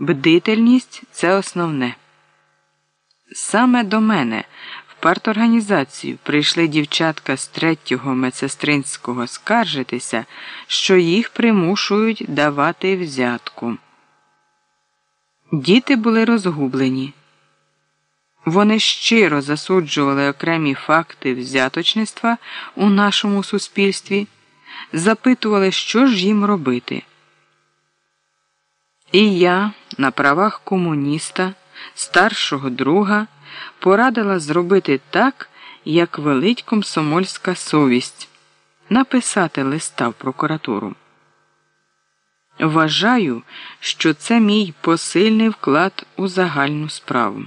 Бдительність це основне. Саме до мене в парторганізацію прийшли дівчатка з третього медсестринського скаржитися, що їх примушують давати взятку. Діти були розгублені. Вони щиро засуджували окремі факти взяточництва у нашому суспільстві, запитували, що ж їм робити. І я, на правах комуніста, старшого друга, порадила зробити так, як велить комсомольська совість, написати листа в прокуратуру. Вважаю, що це мій посильний вклад у загальну справу.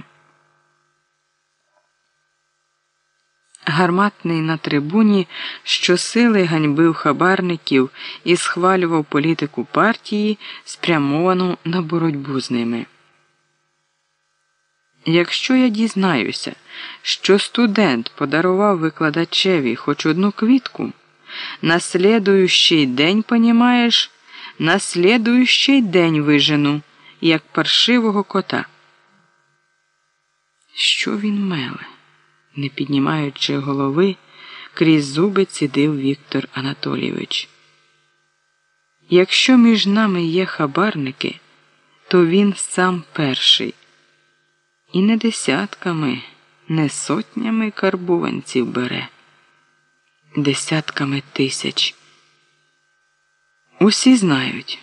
Гарматний на трибуні щосили ганьбив хабарників і схвалював політику партії, спрямовану на боротьбу з ними. Якщо я дізнаюся, що студент подарував викладачеві хоч одну квітку, на слідуючий день, понімаєш, на слідуючий день вижену, як паршивого кота. Що він меле? Не піднімаючи голови, крізь зуби цідив Віктор Анатолійович. Якщо між нами є хабарники, то він сам перший. І не десятками, не сотнями карбованців бере, десятками тисяч. Усі знають,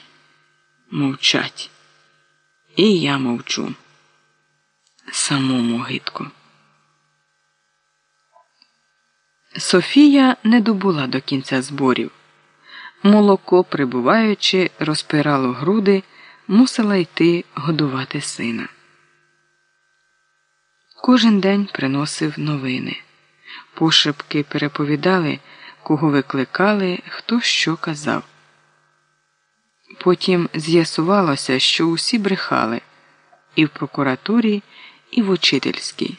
мовчать. І я мовчу. Самому гидко. Софія не добула до кінця зборів. Молоко, прибуваючи, розпирало груди, мусила йти годувати сина. Кожен день приносив новини. Пошепки переповідали, кого викликали, хто що казав. Потім з'ясувалося, що усі брехали і в прокуратурі, і в учительській.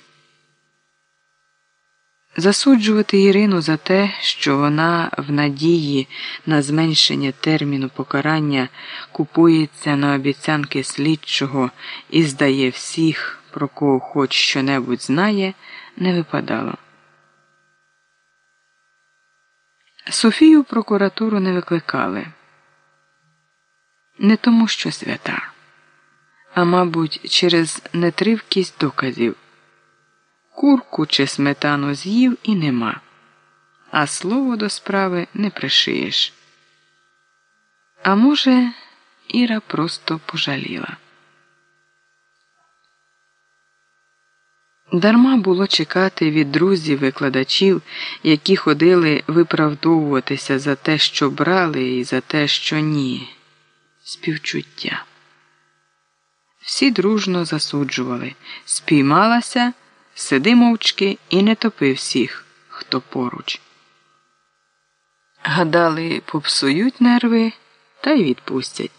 Засуджувати Ірину за те, що вона в надії на зменшення терміну покарання купується на обіцянки слідчого і здає всіх, про кого хоч що-небудь знає, не випадало. Софію прокуратуру не викликали не тому, що свята, а мабуть, через нетривкість доказів. Курку чи сметану з'їв і нема, а слово до справи не пришиєш. А може, Іра просто пожаліла. Дарма було чекати від друзів викладачів, які ходили виправдовуватися за те, що брали, і за те, що ні. Співчуття. Всі дружно засуджували, спіймалася. Сиди мовчки і не топи всіх, хто поруч. Гадали, попсують нерви та й відпустять.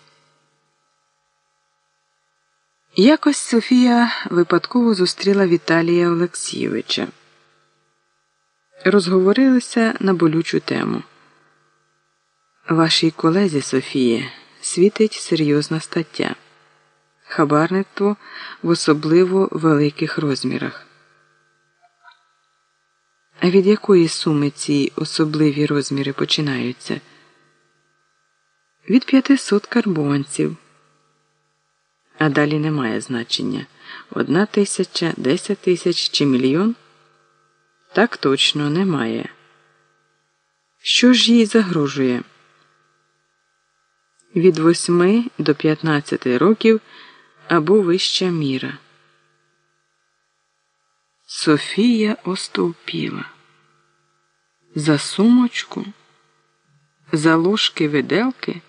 Якось Софія випадково зустріла Віталія Олексійовича. Розговорилися на болючу тему. Вашій колезі Софії світить серйозна стаття хабарництво в особливо великих розмірах. А від якої суми ці особливі розміри починаються? Від 500 карбованців. А далі немає значення одна тисяча, десять тисяч чи мільйон? Так точно немає. Що ж їй загрожує? Від 8 до 15 років або вища міра. Софія остовпіла. За сумочку, за ложки виделки.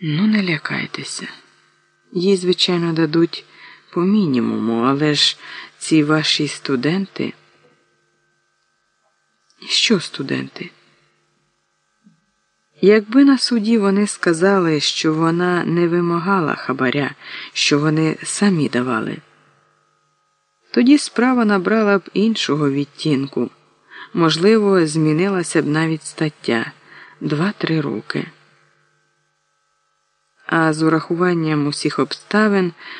Ну, не лякайтеся. Їй, звичайно, дадуть по мінімуму, але ж ці ваші студенти. Що студенти? Якби на суді вони сказали, що вона не вимагала хабаря, що вони самі давали. Тоді справа набрала б іншого відтінку. Можливо, змінилася б навіть стаття два-три роки. а з урахуванням усіх обставин